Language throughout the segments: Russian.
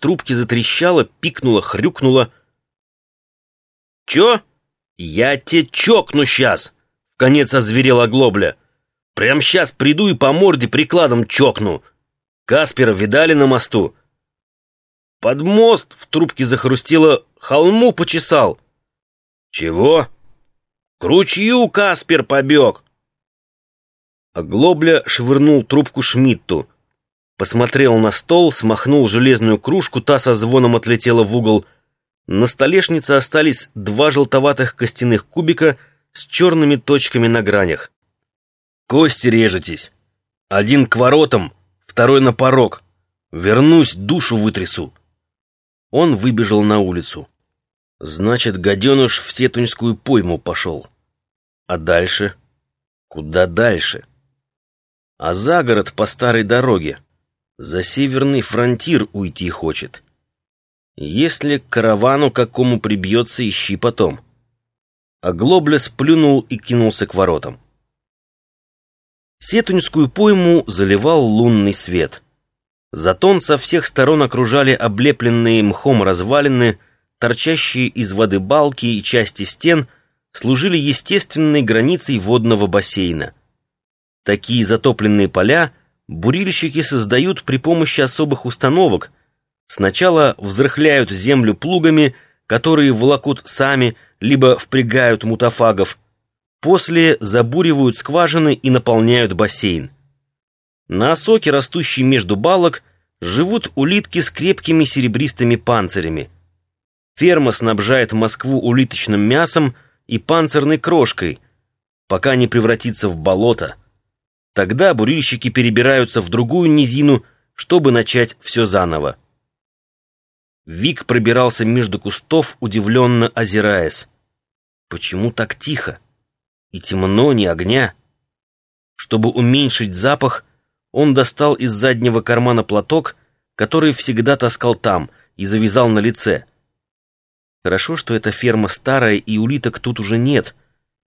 трубке затрещало, пикнуло, хрюкнуло. «Чё? Я те чокну сейчас!» — конец озверел оглобля. «Прям сейчас приду и по морде прикладом чокну. Каспера видали на мосту?» «Под мост в трубке захрустело, холму почесал». «Чего?» «К ручью Каспер побег!» Оглобля швырнул трубку Шмидту. Посмотрел на стол, смахнул железную кружку, та со звоном отлетела в угол. На столешнице остались два желтоватых костяных кубика с черными точками на гранях. «Кости режетесь. Один к воротам, второй на порог. Вернусь, душу вытрясу». Он выбежал на улицу. Значит, гаденыш в Сетуньскую пойму пошел. А дальше? Куда дальше? А за город по старой дороге. За северный фронтир уйти хочет. Если к каравану какому прибьется, ищи потом. А Глобля сплюнул и кинулся к воротам. Сетуньскую пойму заливал лунный свет. Затон со всех сторон окружали облепленные мхом развалины, торчащие из воды балки и части стен служили естественной границей водного бассейна. Такие затопленные поля бурильщики создают при помощи особых установок. Сначала взрыхляют землю плугами, которые волокут сами, либо впрягают мутафагов. После забуривают скважины и наполняют бассейн. На осоке, растущей между балок, живут улитки с крепкими серебристыми панцирями. Ферма снабжает Москву улиточным мясом и панцирной крошкой, пока не превратится в болото. Тогда бурильщики перебираются в другую низину, чтобы начать все заново. Вик пробирался между кустов, удивленно озираясь. Почему так тихо? И темно, ни огня. Чтобы уменьшить запах, он достал из заднего кармана платок, который всегда таскал там, и завязал на лице. Хорошо, что эта ферма старая, и улиток тут уже нет,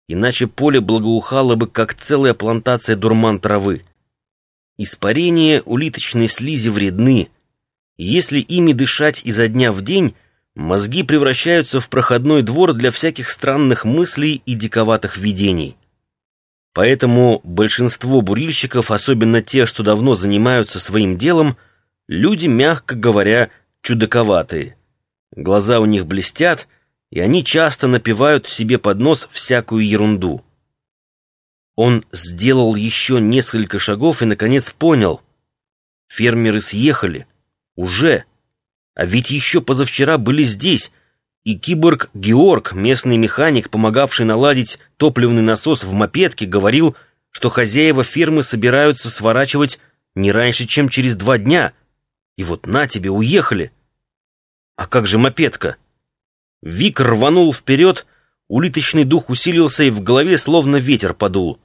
иначе поле благоухало бы, как целая плантация дурман травы. Испарения улиточной слизи вредны. Если ими дышать изо дня в день, мозги превращаются в проходной двор для всяких странных мыслей и диковатых видений. Поэтому большинство бурильщиков, особенно те, что давно занимаются своим делом, люди, мягко говоря, чудаковатые. Глаза у них блестят, и они часто напивают себе под нос всякую ерунду. Он сделал еще несколько шагов и, наконец, понял. Фермеры съехали. Уже. А ведь еще позавчера были здесь. И киборг Георг, местный механик, помогавший наладить топливный насос в мопедке, говорил, что хозяева фермы собираются сворачивать не раньше, чем через два дня. И вот на тебе, уехали. А как же мопедка? Вик рванул вперед, улиточный дух усилился, и в голове словно ветер подул.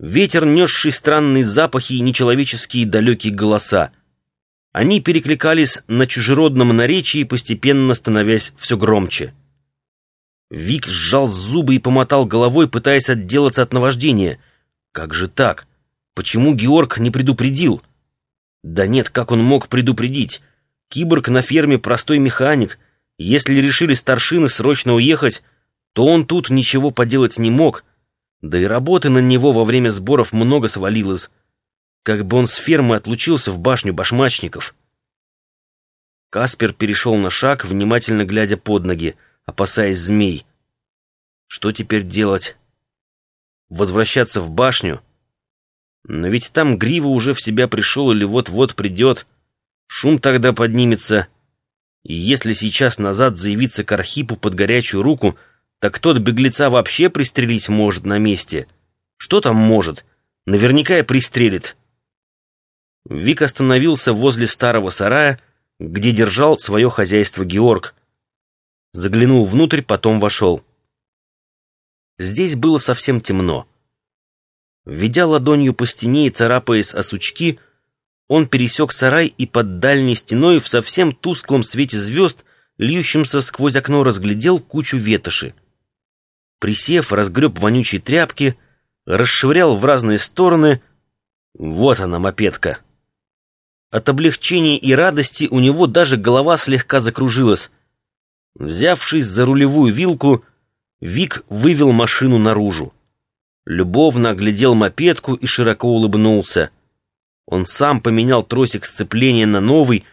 Ветер, несший странные запахи и нечеловеческие далекие голоса. Они перекликались на чужеродном наречии, постепенно становясь все громче. Вик сжал зубы и помотал головой, пытаясь отделаться от наваждения. Как же так? Почему Георг не предупредил? Да нет, как он мог предупредить? Киборг на ферме простой механик. Если решили старшины срочно уехать, то он тут ничего поделать не мог. Да и работы на него во время сборов много свалилось. Как бы он с фермы отлучился в башню башмачников. Каспер перешел на шаг, внимательно глядя под ноги, опасаясь змей. Что теперь делать? Возвращаться в башню? Но ведь там Грива уже в себя пришел или вот-вот придет. Шум тогда поднимется. И если сейчас назад заявиться к Архипу под горячую руку, так тот беглеца вообще пристрелить может на месте. Что там может? Наверняка и пристрелит. Вик остановился возле старого сарая, где держал свое хозяйство Георг. Заглянул внутрь, потом вошел. Здесь было совсем темно. Ведя ладонью по стене и царапаясь о сучки, он пересек сарай и под дальней стеной в совсем тусклом свете звезд, льющемся сквозь окно, разглядел кучу ветоши. Присев, разгреб вонючие тряпки, расшвырял в разные стороны. Вот она, мопедка. От облегчения и радости у него даже голова слегка закружилась. Взявшись за рулевую вилку, Вик вывел машину наружу. Любовно оглядел мопедку и широко улыбнулся. Он сам поменял тросик сцепления на новый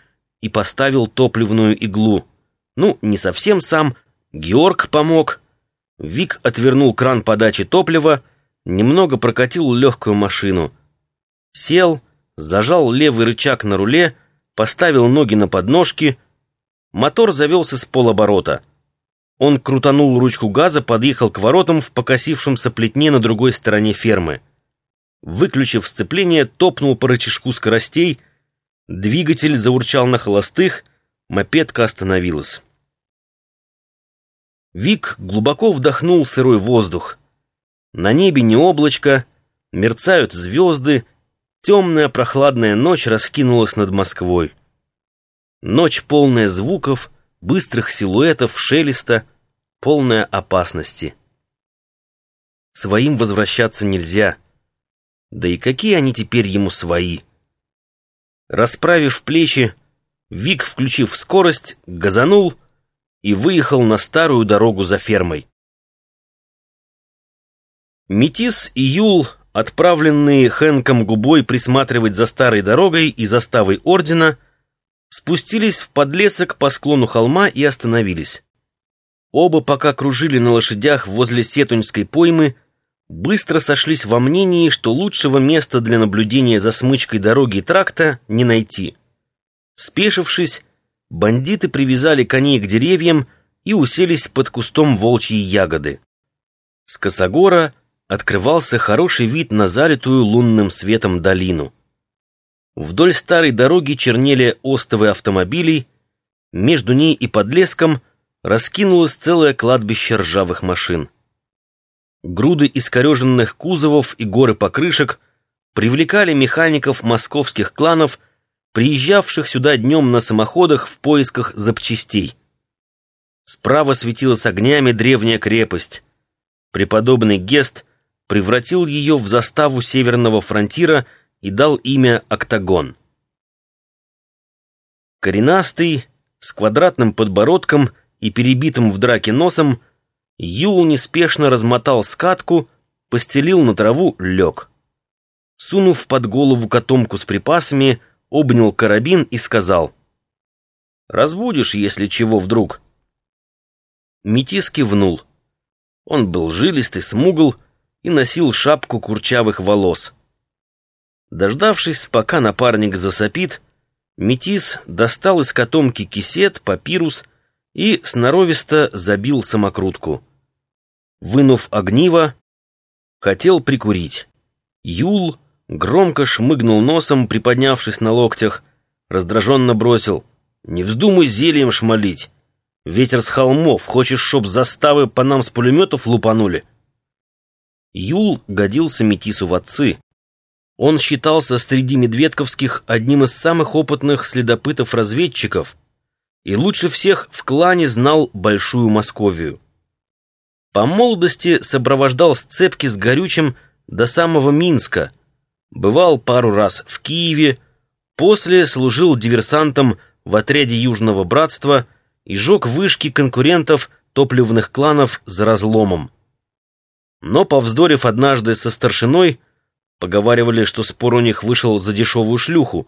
и поставил топливную иглу. Ну, не совсем сам, Георг помог. Вик отвернул кран подачи топлива, немного прокатил легкую машину. Сел, зажал левый рычаг на руле, поставил ноги на подножки. Мотор завелся с полоборота. Он крутанул ручку газа, подъехал к воротам в покосившемся плетне на другой стороне фермы. Выключив сцепление, топнул по рычажку скоростей, двигатель заурчал на холостых, мопедка остановилась. Вик глубоко вдохнул сырой воздух. На небе не облачко, мерцают звезды, темная прохладная ночь раскинулась над Москвой. Ночь полная звуков, быстрых силуэтов, шелеста, полная опасности. Своим возвращаться нельзя. Да и какие они теперь ему свои? Расправив плечи, Вик, включив скорость, газанул и выехал на старую дорогу за фермой. Метис и Юл, отправленные Хэнком губой присматривать за старой дорогой и заставой ордена, спустились в подлесок по склону холма и остановились. Оба пока кружили на лошадях возле Сетуньской поймы, быстро сошлись во мнении, что лучшего места для наблюдения за смычкой дороги тракта не найти. Спешившись, бандиты привязали коней к деревьям и уселись под кустом волчьей ягоды. С косогора открывался хороший вид на залитую лунным светом долину. Вдоль старой дороги чернели остовы автомобилей, между ней и подлеском раскинулось целое кладбище ржавых машин. Груды искореженных кузовов и горы покрышек привлекали механиков московских кланов – приезжавших сюда днем на самоходах в поисках запчастей. Справа светилась огнями древняя крепость. Преподобный Гест превратил ее в заставу северного фронтира и дал имя Октагон. Коренастый, с квадратным подбородком и перебитым в драке носом, Юл неспешно размотал скатку, постелил на траву, лег. Сунув под голову котомку с припасами, обнял карабин и сказал. «Разбудишь, если чего вдруг». Метис кивнул. Он был жилистый, смугл и носил шапку курчавых волос. Дождавшись, пока напарник засопит, Метис достал из котомки кисет, папирус и сноровисто забил самокрутку. Вынув огниво, хотел прикурить. Юл Громко шмыгнул носом, приподнявшись на локтях, раздраженно бросил. «Не вздумай зельем шмалить. Ветер с холмов, хочешь, чтоб заставы по нам с пулеметов лупанули?» Юл годился Метису в отцы. Он считался среди медведковских одним из самых опытных следопытов-разведчиков и лучше всех в клане знал Большую Московию. По молодости сопровождал сцепки с горючим до самого Минска – Бывал пару раз в Киеве, после служил диверсантом в отряде Южного Братства и жег вышки конкурентов топливных кланов за разломом. Но, повздорив однажды со старшиной, поговаривали, что спор у них вышел за дешевую шлюху,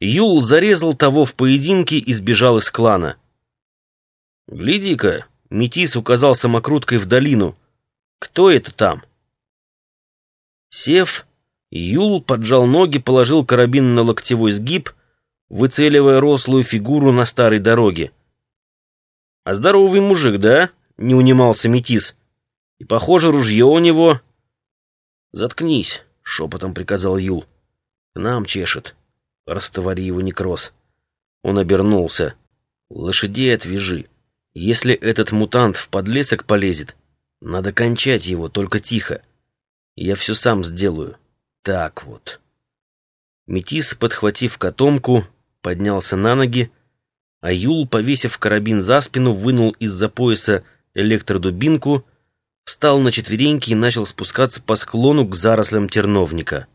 Юл зарезал того в поединке и сбежал из клана. «Гляди-ка!» — Метис указал самокруткой в долину. «Кто это там?» Сев, Юл поджал ноги, положил карабин на локтевой сгиб, выцеливая рослую фигуру на старой дороге. «А здоровый мужик, да?» — не унимался Метис. «И, похоже, ружье у него...» «Заткнись», — шепотом приказал Юл. «К нам чешет. Растовари его некроз». Он обернулся. «Лошадей отвяжи. Если этот мутант в подлесок полезет, надо кончать его, только тихо. Я все сам сделаю» так вот. Метис, подхватив котомку, поднялся на ноги, а Юл, повесив карабин за спину, вынул из-за пояса электродубинку, встал на четвереньки и начал спускаться по склону к зарослям терновника.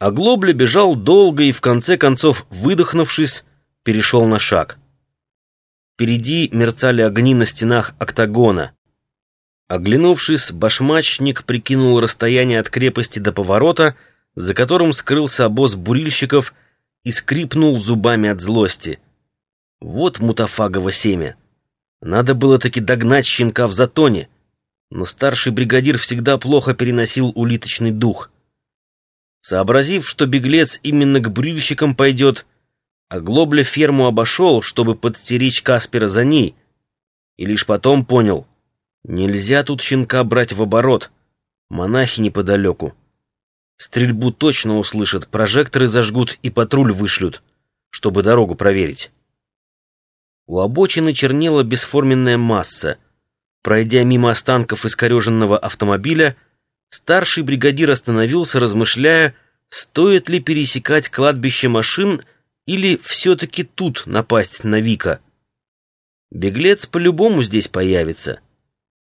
А Глобля бежал долго и, в конце концов, выдохнувшись, перешел на шаг. Впереди мерцали огни на стенах октагона. Оглянувшись, башмачник прикинул расстояние от крепости до поворота, за которым скрылся обоз бурильщиков и скрипнул зубами от злости. Вот мутафагово семя. Надо было таки догнать щенка в затоне, но старший бригадир всегда плохо переносил улиточный дух. Сообразив, что беглец именно к бурильщикам пойдет, Оглобля ферму обошел, чтобы подстеречь Каспера за ней, и лишь потом понял, нельзя тут щенка брать в оборот, монахи неподалеку. Стрельбу точно услышат, прожекторы зажгут и патруль вышлют, чтобы дорогу проверить. У обочины чернела бесформенная масса. Пройдя мимо останков искореженного автомобиля, старший бригадир остановился, размышляя, стоит ли пересекать кладбище машин, или все-таки тут напасть на Вика? Беглец по-любому здесь появится.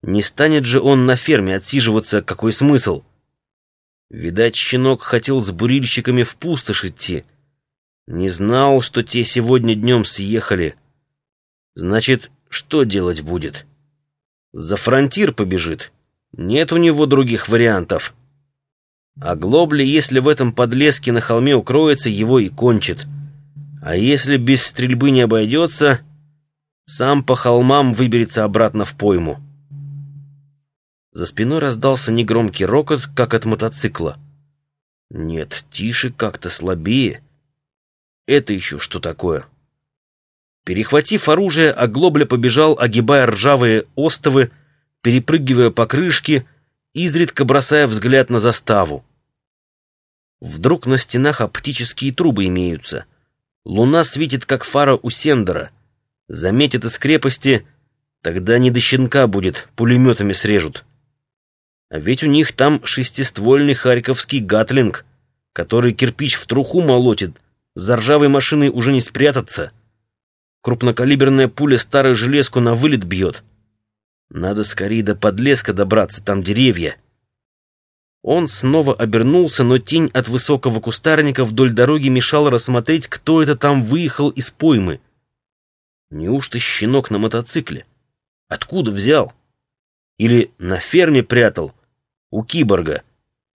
Не станет же он на ферме отсиживаться, какой смысл? Видать, щенок хотел с бурильщиками в пустошь идти. Не знал, что те сегодня днем съехали. Значит, что делать будет? За фронтир побежит. Нет у него других вариантов. А Глобли, если в этом подлеске на холме укроется, его и кончит. А если без стрельбы не обойдется, сам по холмам выберется обратно в пойму. За спиной раздался негромкий рокот, как от мотоцикла. Нет, тише как-то слабее. Это еще что такое? Перехватив оружие, Оглобля побежал, огибая ржавые остовы, перепрыгивая по крышке, изредка бросая взгляд на заставу. Вдруг на стенах оптические трубы имеются — Луна светит, как фара у Сендера. Заметит из крепости, тогда не до щенка будет, пулеметами срежут. А ведь у них там шестиствольный харьковский гатлинг, который кирпич в труху молотит, за ржавой машиной уже не спрятаться. Крупнокалиберная пуля старую железку на вылет бьет. Надо скорее до подлеска добраться, там деревья. Он снова обернулся, но тень от высокого кустарника вдоль дороги мешала рассмотреть, кто это там выехал из поймы. Неужто щенок на мотоцикле? Откуда взял? Или на ферме прятал? У киборга.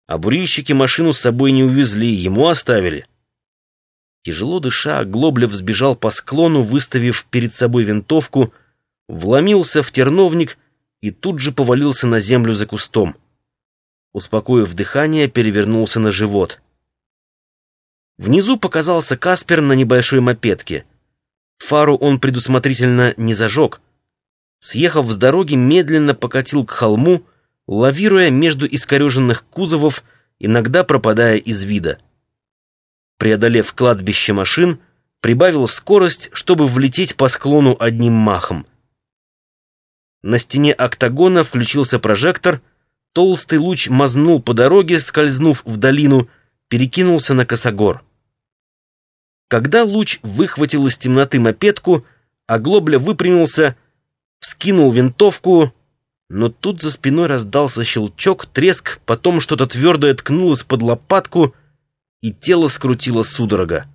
А бурильщики машину с собой не увезли, ему оставили. Тяжело дыша, Глоблев сбежал по склону, выставив перед собой винтовку, вломился в терновник и тут же повалился на землю за кустом успокоив дыхание, перевернулся на живот. Внизу показался Каспер на небольшой мопедке. Фару он предусмотрительно не зажег. Съехав с дороги, медленно покатил к холму, лавируя между искореженных кузовов, иногда пропадая из вида. Преодолев кладбище машин, прибавил скорость, чтобы влететь по склону одним махом. На стене октагона включился прожектор — Толстый луч мазнул по дороге, скользнув в долину, перекинулся на косогор. Когда луч выхватил из темноты мопедку, а Глобля выпрямился, вскинул винтовку, но тут за спиной раздался щелчок, треск, потом что-то твердое ткнулось под лопатку, и тело скрутило судорога.